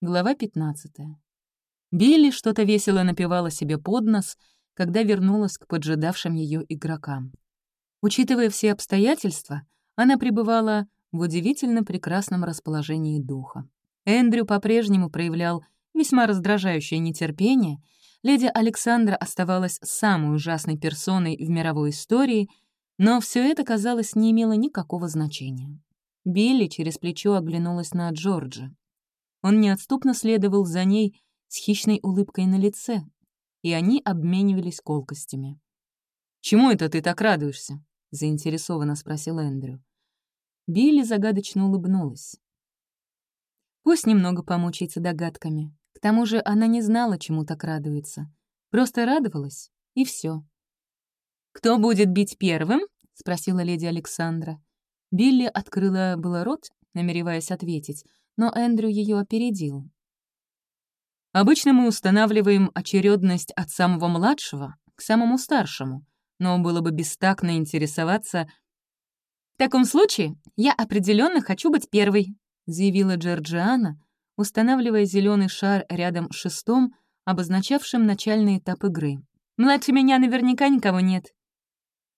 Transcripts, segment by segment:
Глава 15. Билли что-то весело напевала себе под нос, когда вернулась к поджидавшим ее игрокам. Учитывая все обстоятельства, она пребывала в удивительно прекрасном расположении духа. Эндрю по-прежнему проявлял весьма раздражающее нетерпение, леди Александра оставалась самой ужасной персоной в мировой истории, но все это, казалось, не имело никакого значения. Билли через плечо оглянулась на Джорджа. Он неотступно следовал за ней с хищной улыбкой на лице, и они обменивались колкостями. «Чему это ты так радуешься?» — заинтересованно спросил Эндрю. Билли загадочно улыбнулась. Пусть немного помучается догадками. К тому же она не знала, чему так радуется. Просто радовалась, и все. «Кто будет бить первым?» — спросила леди Александра. Билли открыла было рот, намереваясь ответить, но Эндрю ее опередил. Обычно мы устанавливаем очередность от самого младшего к самому старшему, но было бы бестактно интересоваться... «В таком случае я определенно хочу быть первой», заявила Джорджиана, устанавливая зеленый шар рядом с шестом, обозначавшим начальный этап игры. «Младше меня наверняка никого нет».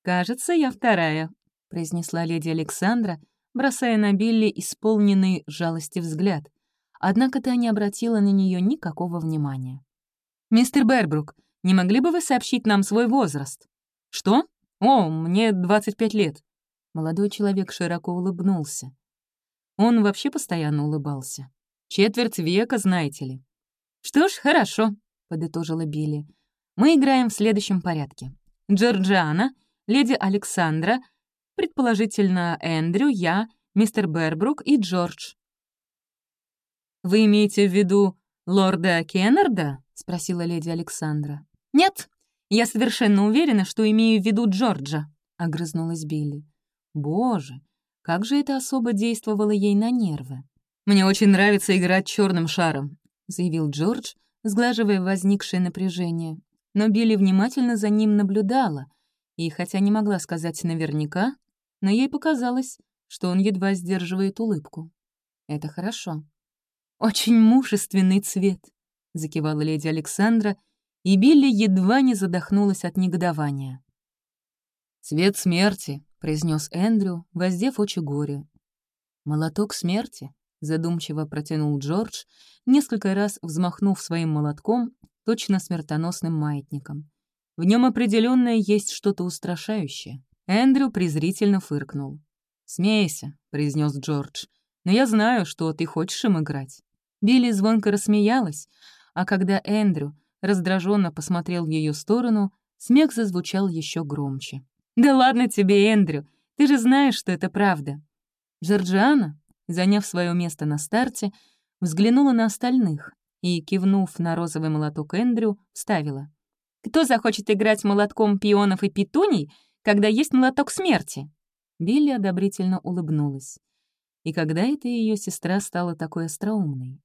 «Кажется, я вторая», — произнесла леди Александра, бросая на Билли исполненный жалости взгляд. Однако та не обратила на нее никакого внимания. «Мистер Бербрук, не могли бы вы сообщить нам свой возраст?» «Что? О, мне 25 лет». Молодой человек широко улыбнулся. Он вообще постоянно улыбался. «Четверть века, знаете ли». «Что ж, хорошо», — подытожила Билли. «Мы играем в следующем порядке. Джорджиана, леди Александра, предположительно, Эндрю, я, мистер Бербрук и Джордж». «Вы имеете в виду лорда Кеннарда?» — спросила леди Александра. «Нет, я совершенно уверена, что имею в виду Джорджа», — огрызнулась Билли. «Боже, как же это особо действовало ей на нервы. «Мне очень нравится играть черным шаром», — заявил Джордж, сглаживая возникшее напряжение. Но Билли внимательно за ним наблюдала, и хотя не могла сказать наверняка, но ей показалось, что он едва сдерживает улыбку. Это хорошо. «Очень мужественный цвет», — закивала леди Александра, и Билли едва не задохнулась от негодования. «Цвет смерти», — произнес Эндрю, воздев очи горе. «Молоток смерти», — задумчиво протянул Джордж, несколько раз взмахнув своим молотком, точно смертоносным маятником. В нем определенно есть что-то устрашающее. Эндрю презрительно фыркнул. «Смейся», — произнес Джордж, «но я знаю, что ты хочешь им играть». Билли звонко рассмеялась, а когда Эндрю раздраженно посмотрел в ее сторону, смех зазвучал еще громче. «Да ладно тебе, Эндрю, ты же знаешь, что это правда». Джорджиана, заняв свое место на старте, взглянула на остальных и, кивнув на розовый молоток Эндрю, вставила. «Кто захочет играть молотком пионов и петуний, когда есть молоток смерти?» Билли одобрительно улыбнулась. И когда это ее сестра стала такой остроумной?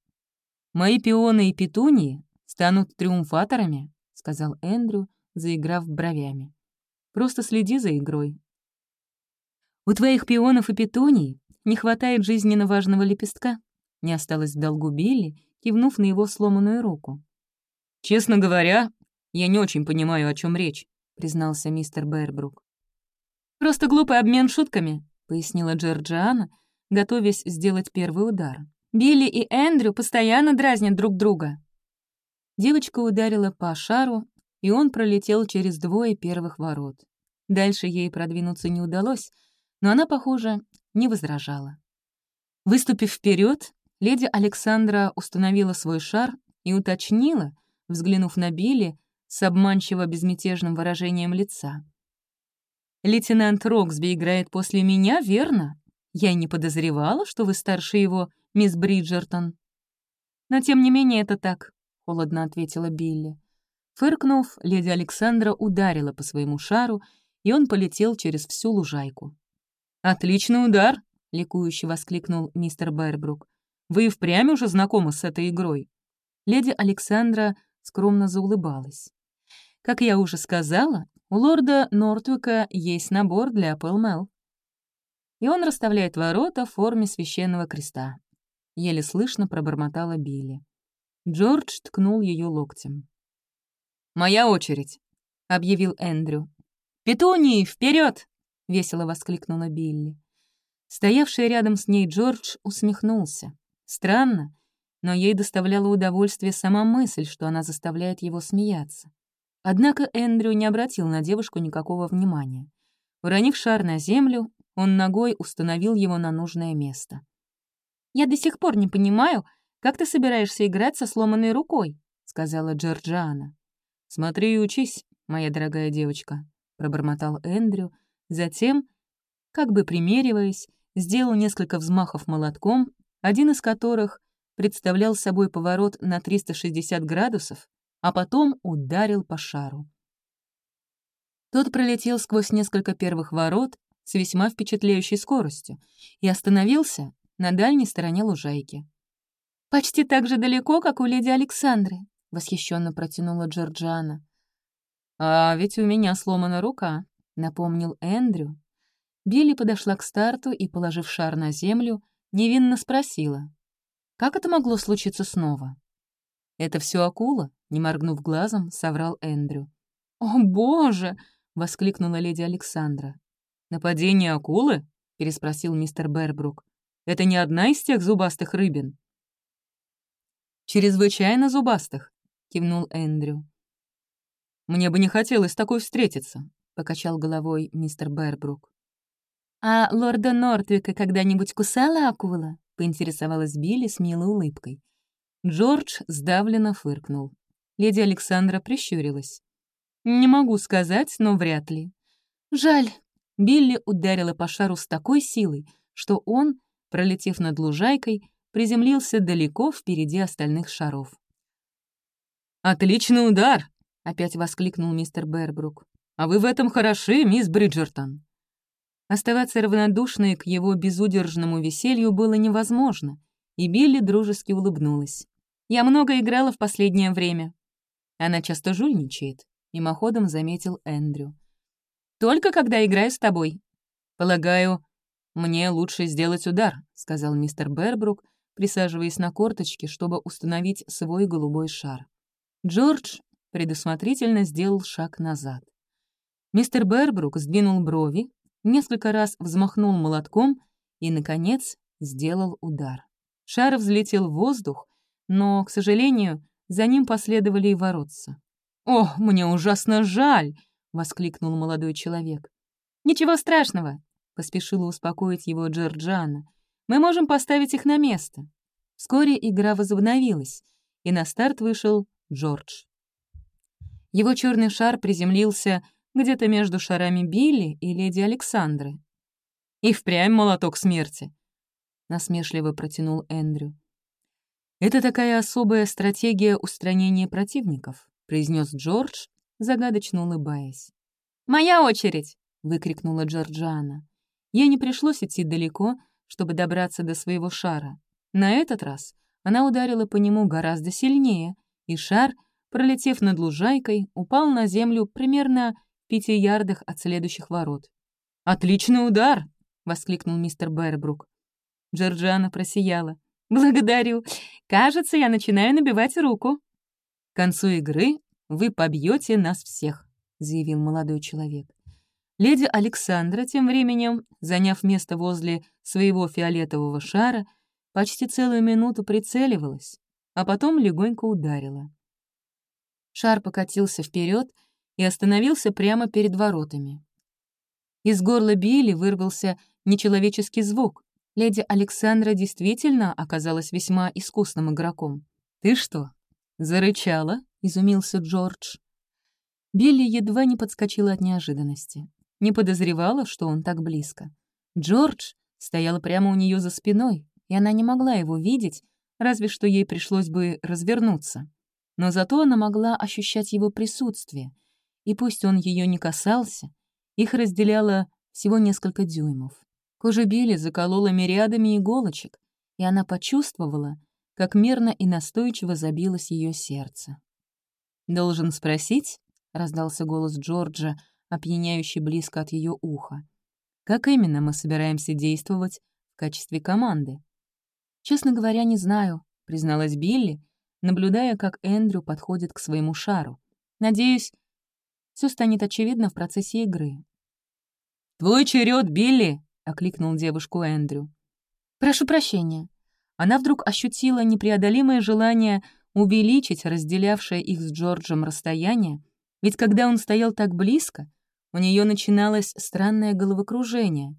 «Мои пионы и петунии станут триумфаторами», — сказал Эндрю, заиграв бровями. «Просто следи за игрой». «У твоих пионов и петуний не хватает жизненно важного лепестка», — не осталось в долгу Билли, кивнув на его сломанную руку. «Честно говоря, я не очень понимаю, о чем речь», — признался мистер Бербрук. «Просто глупый обмен шутками», — пояснила Джорджиана, готовясь сделать первый удар. Билли и Эндрю постоянно дразнят друг друга». Девочка ударила по шару, и он пролетел через двое первых ворот. Дальше ей продвинуться не удалось, но она, похоже, не возражала. Выступив вперед, леди Александра установила свой шар и уточнила, взглянув на Билли с обманчиво безмятежным выражением лица. «Лейтенант Роксби играет после меня, верно? Я не подозревала, что вы старше его мисс Бриджертон». «Но тем не менее это так», — холодно ответила Билли. Фыркнув, леди Александра ударила по своему шару, и он полетел через всю лужайку. «Отличный удар!» — ликующе воскликнул мистер Бербрук. «Вы и впрямь уже знакомы с этой игрой?» Леди Александра скромно заулыбалась. «Как я уже сказала, у лорда Нортвика есть набор для Пэлмэл. И он расставляет ворота в форме священного креста. — еле слышно пробормотала Билли. Джордж ткнул ее локтем. «Моя очередь», — объявил Эндрю. «Петунии, вперед! весело воскликнула Билли. Стоявший рядом с ней Джордж усмехнулся. Странно, но ей доставляла удовольствие сама мысль, что она заставляет его смеяться. Однако Эндрю не обратил на девушку никакого внимания. Уронив шар на землю, он ногой установил его на нужное место. «Я до сих пор не понимаю, как ты собираешься играть со сломанной рукой», — сказала Джорджиана. «Смотри и учись, моя дорогая девочка», — пробормотал Эндрю. Затем, как бы примериваясь, сделал несколько взмахов молотком, один из которых представлял собой поворот на 360 градусов, а потом ударил по шару. Тот пролетел сквозь несколько первых ворот с весьма впечатляющей скоростью и остановился на дальней стороне лужайки. «Почти так же далеко, как у леди Александры», — восхищенно протянула Джорджиана. «А ведь у меня сломана рука», — напомнил Эндрю. Билли подошла к старту и, положив шар на землю, невинно спросила. «Как это могло случиться снова?» «Это все акула?» — не моргнув глазом, соврал Эндрю. «О, боже!» — воскликнула леди Александра. «Нападение акулы?» — переспросил мистер Бербрук. «Это не одна из тех зубастых рыбин?» «Чрезвычайно зубастых», — кивнул Эндрю. «Мне бы не хотелось такой встретиться», — покачал головой мистер Бербрук. «А лорда Нортвика когда-нибудь кусала акула?» — поинтересовалась Билли с милой улыбкой. Джордж сдавленно фыркнул. Леди Александра прищурилась. «Не могу сказать, но вряд ли». «Жаль». Билли ударила по шару с такой силой, что он, пролетев над лужайкой, приземлился далеко впереди остальных шаров. «Отличный удар!» — опять воскликнул мистер Бербрук. «А вы в этом хороши, мисс Бриджертон!» Оставаться равнодушной к его безудержному веселью было невозможно, и Билли дружески улыбнулась. Я много играла в последнее время. Она часто жульничает, мимоходом заметил Эндрю. Только когда играю с тобой. Полагаю, мне лучше сделать удар, сказал мистер Бербрук, присаживаясь на корточки, чтобы установить свой голубой шар. Джордж предусмотрительно сделал шаг назад. Мистер Бербрук сдвинул брови, несколько раз взмахнул молотком и, наконец, сделал удар. Шар взлетел в воздух, но, к сожалению, за ним последовали и воротца. «О, мне ужасно жаль!» — воскликнул молодой человек. «Ничего страшного!» — поспешила успокоить его Джорджана. «Мы можем поставить их на место». Вскоре игра возобновилась, и на старт вышел Джордж. Его черный шар приземлился где-то между шарами Билли и леди Александры. «И впрямь молоток смерти», — насмешливо протянул Эндрю. «Это такая особая стратегия устранения противников», — произнес Джордж, загадочно улыбаясь. «Моя очередь!» — выкрикнула Джорджиана. Ей не пришлось идти далеко, чтобы добраться до своего шара. На этот раз она ударила по нему гораздо сильнее, и шар, пролетев над лужайкой, упал на землю примерно в пяти ярдах от следующих ворот. «Отличный удар!» — воскликнул мистер Бербрук. Джорджиана просияла. «Благодарю. Кажется, я начинаю набивать руку». «К концу игры вы побьете нас всех», — заявил молодой человек. Леди Александра, тем временем, заняв место возле своего фиолетового шара, почти целую минуту прицеливалась, а потом легонько ударила. Шар покатился вперед и остановился прямо перед воротами. Из горла Билли вырвался нечеловеческий звук, Леди Александра действительно оказалась весьма искусным игроком. «Ты что, зарычала?» — изумился Джордж. Билли едва не подскочила от неожиданности. Не подозревала, что он так близко. Джордж стоял прямо у нее за спиной, и она не могла его видеть, разве что ей пришлось бы развернуться. Но зато она могла ощущать его присутствие, и пусть он ее не касался, их разделяло всего несколько дюймов. Кожа Билли заколола мириадами иголочек, и она почувствовала, как мерно и настойчиво забилось ее сердце. «Должен спросить?» — раздался голос Джорджа, опьяняющий близко от ее уха. «Как именно мы собираемся действовать в качестве команды?» «Честно говоря, не знаю», — призналась Билли, наблюдая, как Эндрю подходит к своему шару. «Надеюсь, все станет очевидно в процессе игры». «Твой черед, Билли!» — окликнул девушку Эндрю. «Прошу прощения». Она вдруг ощутила непреодолимое желание увеличить разделявшее их с Джорджем расстояние, ведь когда он стоял так близко, у нее начиналось странное головокружение.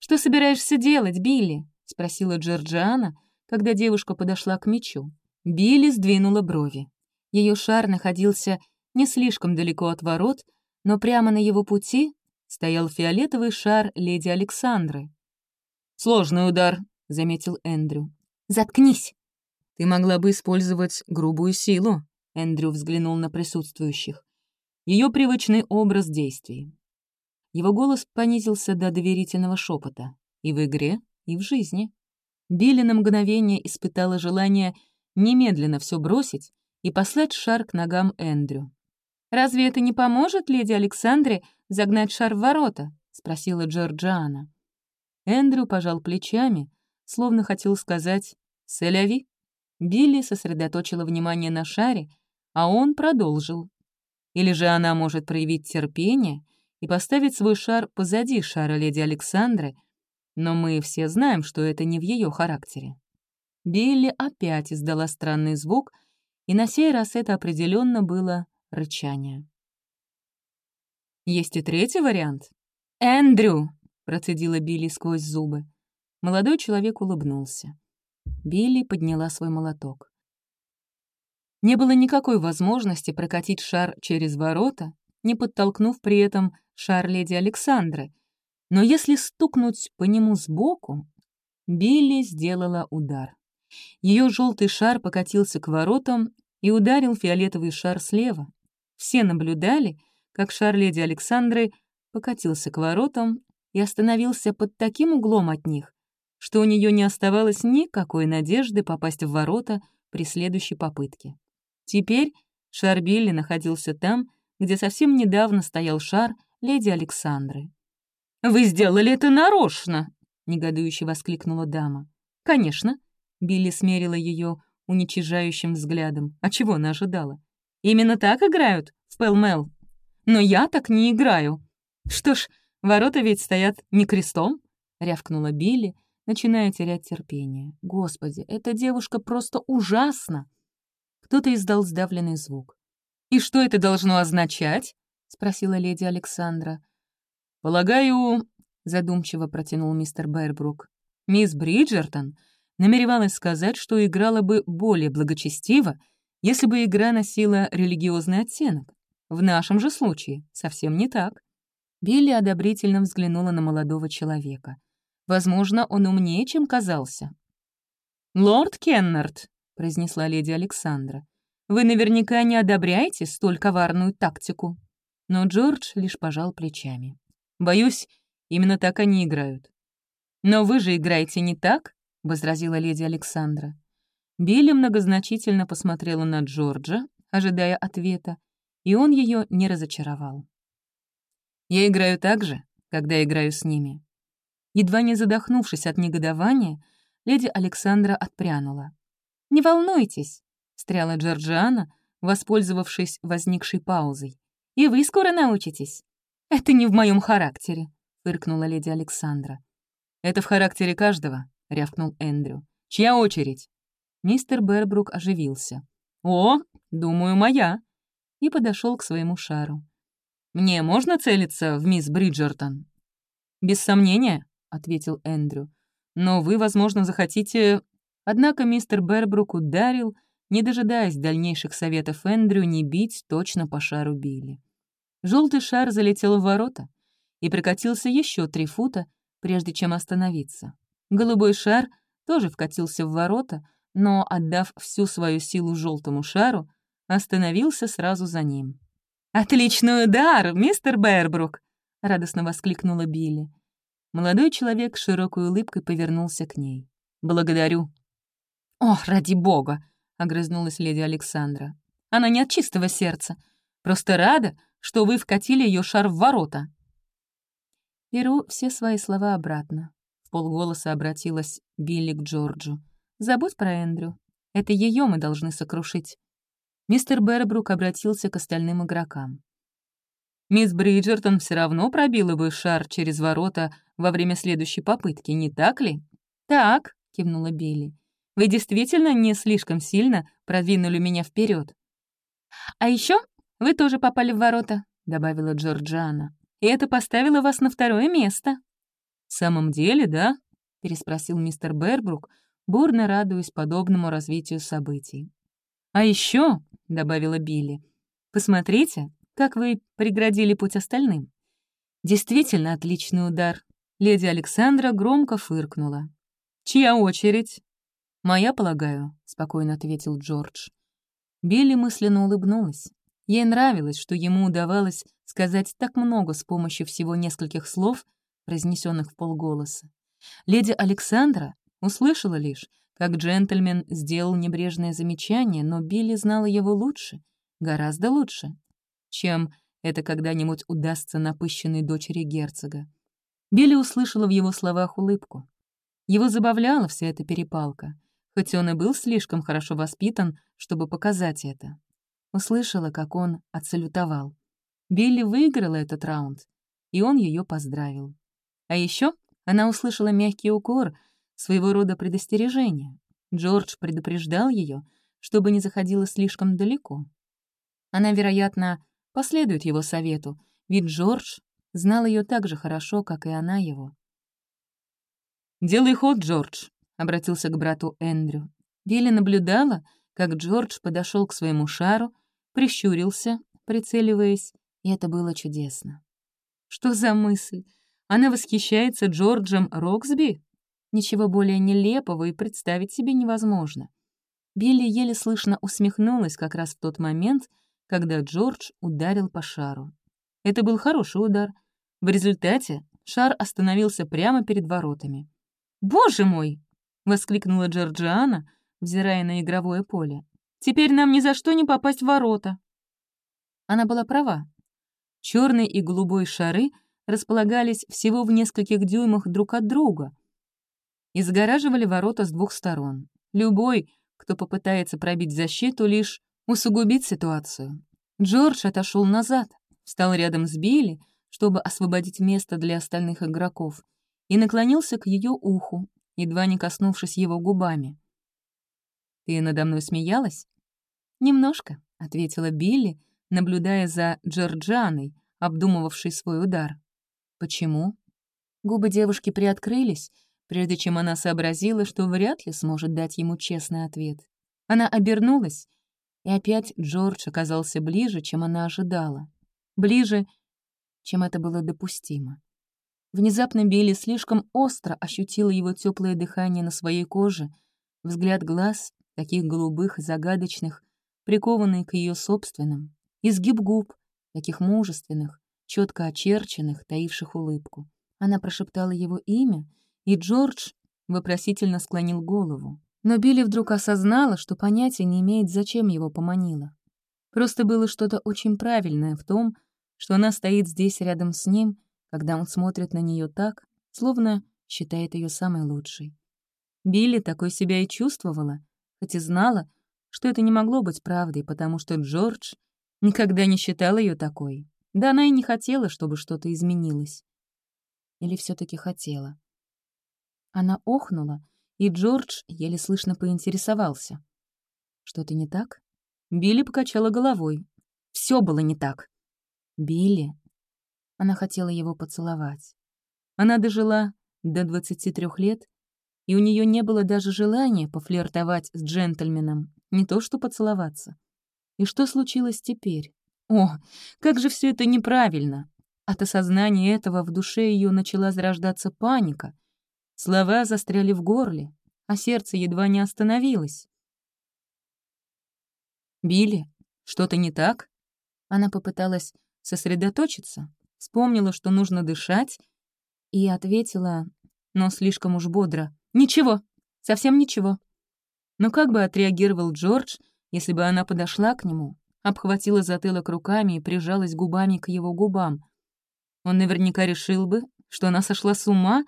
«Что собираешься делать, Билли?» — спросила Джорджиана, когда девушка подошла к мечу. Билли сдвинула брови. Ее шар находился не слишком далеко от ворот, но прямо на его пути стоял фиолетовый шар леди Александры. «Сложный удар», — заметил Эндрю. «Заткнись!» «Ты могла бы использовать грубую силу», — Эндрю взглянул на присутствующих. Ее привычный образ действий. Его голос понизился до доверительного шепота и в игре, и в жизни. Билли на мгновение испытала желание немедленно все бросить и послать шар к ногам Эндрю. «Разве это не поможет леди Александре загнать шар в ворота?» — спросила Джорджиана. Эндрю пожал плечами, словно хотел сказать «Селяви». Билли сосредоточила внимание на шаре, а он продолжил. Или же она может проявить терпение и поставить свой шар позади шара леди Александры, но мы все знаем, что это не в ее характере. Билли опять издала странный звук, и на сей раз это определенно было рычание. Есть и третий вариант. «Эндрю!» — процедила Билли сквозь зубы. Молодой человек улыбнулся. Билли подняла свой молоток. Не было никакой возможности прокатить шар через ворота, не подтолкнув при этом шар леди Александры. Но если стукнуть по нему сбоку, Билли сделала удар. Ее желтый шар покатился к воротам и ударил фиолетовый шар слева. Все наблюдали, как шар леди Александры покатился к воротам и остановился под таким углом от них, что у нее не оставалось никакой надежды попасть в ворота при следующей попытке. Теперь шар Билли находился там, где совсем недавно стоял шар леди Александры. «Вы сделали это нарочно!» — негодующе воскликнула дама. «Конечно», — Билли смерила ее уничижающим взглядом. А чего она ожидала? «Именно так играют в Пэлмэл? Но я так не играю. Что ж, ворота ведь стоят не крестом», — рявкнула Билли, начиная терять терпение. «Господи, эта девушка просто ужасна!» Кто-то издал сдавленный звук. «И что это должно означать?» — спросила леди Александра. «Полагаю...» — задумчиво протянул мистер Байербрук. «Мисс Бриджертон намеревалась сказать, что играла бы более благочестиво, если бы игра носила религиозный оттенок. В нашем же случае совсем не так». Билли одобрительно взглянула на молодого человека. Возможно, он умнее, чем казался. «Лорд Кеннард», — произнесла леди Александра, вы наверняка не одобряете столь коварную тактику». Но Джордж лишь пожал плечами. «Боюсь, именно так они играют». «Но вы же играете не так?» — возразила леди Александра. Билли многозначительно посмотрела на Джорджа, ожидая ответа, и он ее не разочаровал. «Я играю так же, когда играю с ними». Едва не задохнувшись от негодования, леди Александра отпрянула. «Не волнуйтесь, встряла Джорджиана, воспользовавшись возникшей паузой. «И вы скоро научитесь». «Это не в моем характере», — фыркнула леди Александра. «Это в характере каждого», — рявкнул Эндрю. «Чья очередь?» Мистер Бербрук оживился. «О, думаю, моя», и подошел к своему шару. «Мне можно целиться в мисс Бриджертон?» «Без сомнения», — ответил Эндрю. «Но вы, возможно, захотите...» Однако мистер Бербрук ударил, не дожидаясь дальнейших советов Эндрю не бить точно по шару Билли. Желтый шар залетел в ворота и прокатился еще три фута, прежде чем остановиться. Голубой шар тоже вкатился в ворота, но, отдав всю свою силу желтому шару, остановился сразу за ним. «Отличный удар, мистер Бербрук!» — радостно воскликнула Билли. Молодой человек с широкой улыбкой повернулся к ней. «Благодарю». «Ох, ради бога! огрызнулась леди Александра. «Она не от чистого сердца. Просто рада, что вы вкатили ее шар в ворота». Беру все свои слова обратно. В полголоса обратилась Билли к Джорджу. забудь про Эндрю. Это ее мы должны сокрушить». Мистер Бербрук обратился к остальным игрокам. «Мисс Бриджертон все равно пробила бы шар через ворота во время следующей попытки, не так ли?» «Так», — кивнула Билли. «Вы действительно не слишком сильно продвинули меня вперед. «А еще вы тоже попали в ворота», — добавила Джорджана. «И это поставило вас на второе место». «В самом деле, да?» — переспросил мистер Бербрук, бурно радуясь подобному развитию событий. «А еще, добавила Билли, — «посмотрите, как вы преградили путь остальным. Действительно отличный удар». Леди Александра громко фыркнула. «Чья очередь?» «Моя, полагаю», — спокойно ответил Джордж. Билли мысленно улыбнулась. Ей нравилось, что ему удавалось сказать так много с помощью всего нескольких слов, произнесенных в полголоса. Леди Александра услышала лишь, как джентльмен сделал небрежное замечание, но Билли знала его лучше, гораздо лучше, чем это когда-нибудь удастся напыщенной дочери герцога. Билли услышала в его словах улыбку. Его забавляла вся эта перепалка, хоть он и был слишком хорошо воспитан, чтобы показать это. Услышала, как он отсалютовал. Билли выиграла этот раунд, и он ее поздравил. А еще она услышала мягкий укор, своего рода предостережение. Джордж предупреждал ее, чтобы не заходила слишком далеко. Она, вероятно, последует его совету, ведь Джордж знал ее так же хорошо, как и она его. «Делай ход, Джордж», — обратился к брату Эндрю. Билли наблюдала, как Джордж подошел к своему шару, прищурился, прицеливаясь, и это было чудесно. Что за мысль? Она восхищается Джорджем Роксби? Ничего более нелепого и представить себе невозможно. Билли еле слышно усмехнулась как раз в тот момент, когда Джордж ударил по шару. Это был хороший удар. В результате шар остановился прямо перед воротами. «Боже мой!» — воскликнула Джорджиана, взирая на игровое поле. «Теперь нам ни за что не попасть в ворота». Она была права. Черный и голубой шары располагались всего в нескольких дюймах друг от друга и загораживали ворота с двух сторон. Любой, кто попытается пробить защиту, лишь усугубит ситуацию. Джордж отошел назад, встал рядом с Билли, чтобы освободить место для остальных игроков, и наклонился к ее уху, едва не коснувшись его губами. «Ты надо мной смеялась?» «Немножко», — ответила Билли, наблюдая за Джорджаной, обдумывавшей свой удар. «Почему?» Губы девушки приоткрылись, прежде чем она сообразила, что вряд ли сможет дать ему честный ответ. Она обернулась, и опять Джордж оказался ближе, чем она ожидала. Ближе, чем это было допустимо. Внезапно Билли слишком остро ощутила его теплое дыхание на своей коже, взгляд глаз, таких голубых и загадочных, прикованный к ее собственным, изгиб губ, таких мужественных, четко очерченных, таивших улыбку. Она прошептала его имя, и Джордж вопросительно склонил голову. Но Билли вдруг осознала, что понятия не имеет, зачем его поманила. Просто было что-то очень правильное в том, что она стоит здесь рядом с ним когда он смотрит на нее так, словно считает ее самой лучшей. Билли такой себя и чувствовала, хоть и знала, что это не могло быть правдой, потому что Джордж никогда не считал ее такой. Да она и не хотела, чтобы что-то изменилось. Или все таки хотела. Она охнула, и Джордж еле слышно поинтересовался. «Что-то не так?» Билли покачала головой. Все было не так. «Билли», она хотела его поцеловать. Она дожила до 23 лет, и у нее не было даже желания пофлиртовать с джентльменом, не то что поцеловаться. И что случилось теперь? О, как же все это неправильно! От осознания этого в душе ее начала зарождаться паника. Слова застряли в горле, а сердце едва не остановилось. «Билли, что-то не так?» Она попыталась сосредоточиться, вспомнила, что нужно дышать, и ответила, но слишком уж бодро. «Ничего, совсем ничего». Но как бы отреагировал Джордж, если бы она подошла к нему, обхватила затылок руками и прижалась губами к его губам? Он наверняка решил бы, что она сошла с ума,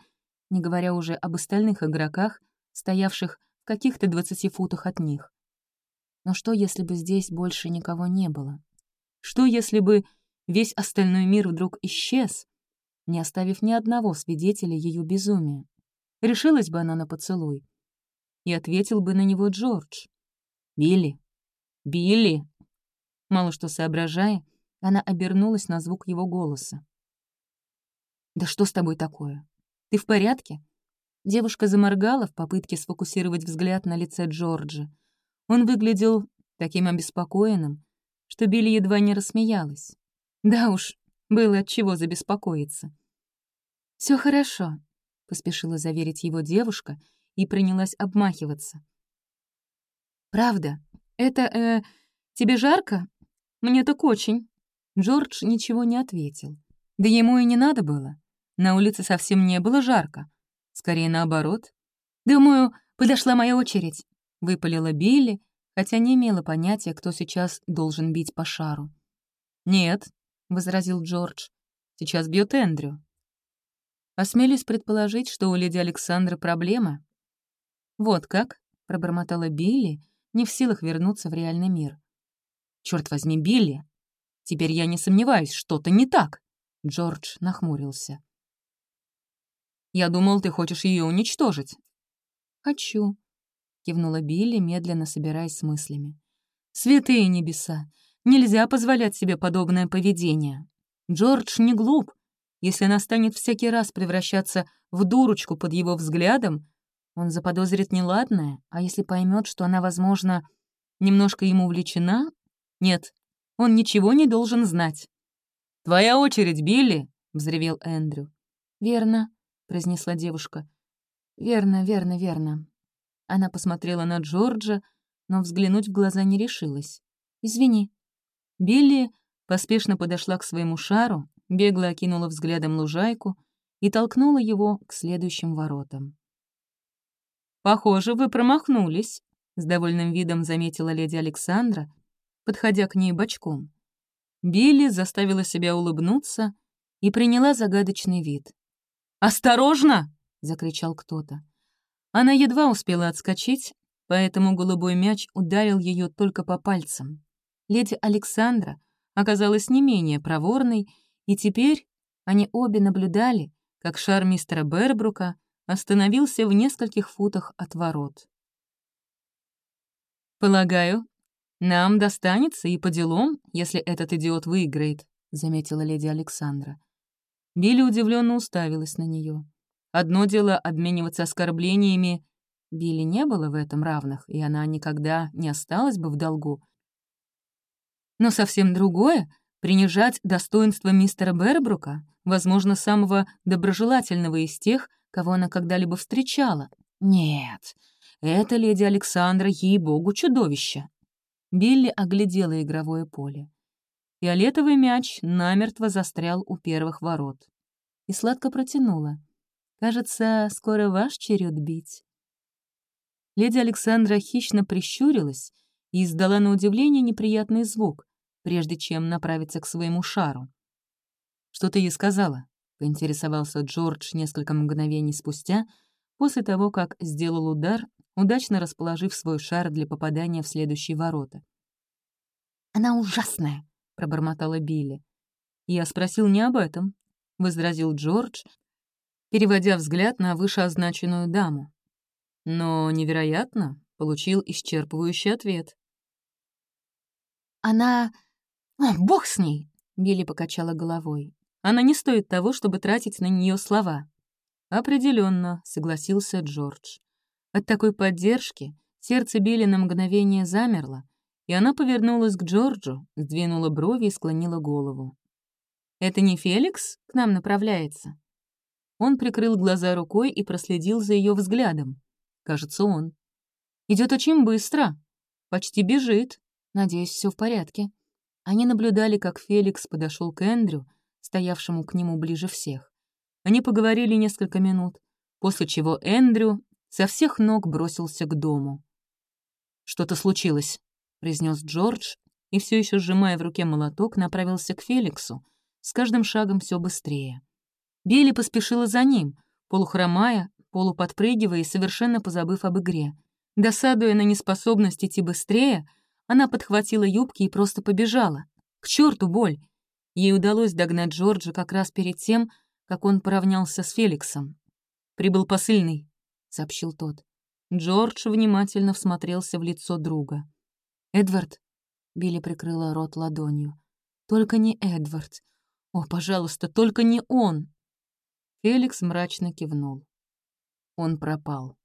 не говоря уже об остальных игроках, стоявших в каких-то двадцати футах от них. Но что, если бы здесь больше никого не было? Что, если бы весь остальной мир вдруг исчез, не оставив ни одного свидетеля ее безумия? Решилась бы она на поцелуй. И ответил бы на него Джордж. «Билли! Билли!» Мало что соображая, она обернулась на звук его голоса. «Да что с тобой такое? Ты в порядке?» Девушка заморгала в попытке сфокусировать взгляд на лице Джорджа. Он выглядел таким обеспокоенным, что Билли едва не рассмеялась. Да уж, было от чего забеспокоиться. Все хорошо», — поспешила заверить его девушка и принялась обмахиваться. «Правда? Это, э, тебе жарко? Мне так очень». Джордж ничего не ответил. Да ему и не надо было. На улице совсем не было жарко. Скорее наоборот. «Думаю, подошла моя очередь», — выпалила Билли, хотя не имела понятия, кто сейчас должен бить по шару. «Нет», — возразил Джордж, — «сейчас бьет Эндрю». Осмелюсь предположить, что у леди Александры проблема. «Вот как?» — пробормотала Билли, не в силах вернуться в реальный мир. Черт возьми, Билли! Теперь я не сомневаюсь, что-то не так!» Джордж нахмурился. «Я думал, ты хочешь ее уничтожить». «Хочу», — кивнула Билли, медленно собираясь с мыслями. «Святые небеса! Нельзя позволять себе подобное поведение. Джордж не глуп. Если она станет всякий раз превращаться в дурочку под его взглядом, он заподозрит неладное, а если поймет, что она, возможно, немножко ему увлечена... Нет, он ничего не должен знать. «Твоя очередь, Билли!» — взревел Эндрю. «Верно», — произнесла девушка. «Верно, верно, верно». Она посмотрела на Джорджа, но взглянуть в глаза не решилась. «Извини». Билли поспешно подошла к своему шару, бегло окинула взглядом лужайку и толкнула его к следующим воротам. «Похоже, вы промахнулись», — с довольным видом заметила леди Александра, подходя к ней бочком. Билли заставила себя улыбнуться и приняла загадочный вид. «Осторожно!» — закричал кто-то. Она едва успела отскочить, поэтому голубой мяч ударил ее только по пальцам. Леди Александра оказалась не менее проворной, и теперь они обе наблюдали, как шар мистера Бербрука остановился в нескольких футах от ворот. «Полагаю, нам достанется и по делам, если этот идиот выиграет», — заметила леди Александра. Билли удивленно уставилась на нее. Одно дело обмениваться оскорблениями. Билли не было в этом равных, и она никогда не осталась бы в долгу. Но совсем другое — принижать достоинство мистера Бербрука, возможно, самого доброжелательного из тех, кого она когда-либо встречала. Нет, это леди Александра, ей-богу, чудовище. Билли оглядела игровое поле. Фиолетовый мяч намертво застрял у первых ворот. И сладко протянула. «Кажется, скоро ваш черед бить». Леди Александра хищно прищурилась и издала на удивление неприятный звук, прежде чем направиться к своему шару. «Что ты ей сказала?» — поинтересовался Джордж несколько мгновений спустя, после того, как сделал удар удачно расположив свой шар для попадания в следующие ворота. «Она ужасная», — пробормотала Билли. «Я спросил не об этом», — возразил Джордж, переводя взгляд на вышеозначенную даму. Но, невероятно, получил исчерпывающий ответ. «Она... О, бог с ней!» — Билли покачала головой. «Она не стоит того, чтобы тратить на нее слова». Определенно, согласился Джордж. От такой поддержки сердце Билли на мгновение замерло, и она повернулась к Джорджу, сдвинула брови и склонила голову. «Это не Феликс к нам направляется?» Он прикрыл глаза рукой и проследил за ее взглядом. Кажется, он. Идет очень быстро. Почти бежит. Надеюсь, все в порядке. Они наблюдали, как Феликс подошел к Эндрю, стоявшему к нему ближе всех. Они поговорили несколько минут, после чего Эндрю со всех ног бросился к дому. «Что-то случилось», — произнес Джордж, и все еще сжимая в руке молоток, направился к Феликсу, с каждым шагом все быстрее. Билли поспешила за ним, полухромая, полуподпрыгивая и совершенно позабыв об игре. Досадуя на неспособность идти быстрее, она подхватила юбки и просто побежала. К черту боль! Ей удалось догнать Джорджа как раз перед тем, как он поравнялся с Феликсом. «Прибыл посыльный», — сообщил тот. Джордж внимательно всмотрелся в лицо друга. «Эдвард?» — Билли прикрыла рот ладонью. «Только не Эдвард. О, пожалуйста, только не он!» Феликс мрачно кивнул. Он пропал.